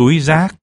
túi rác.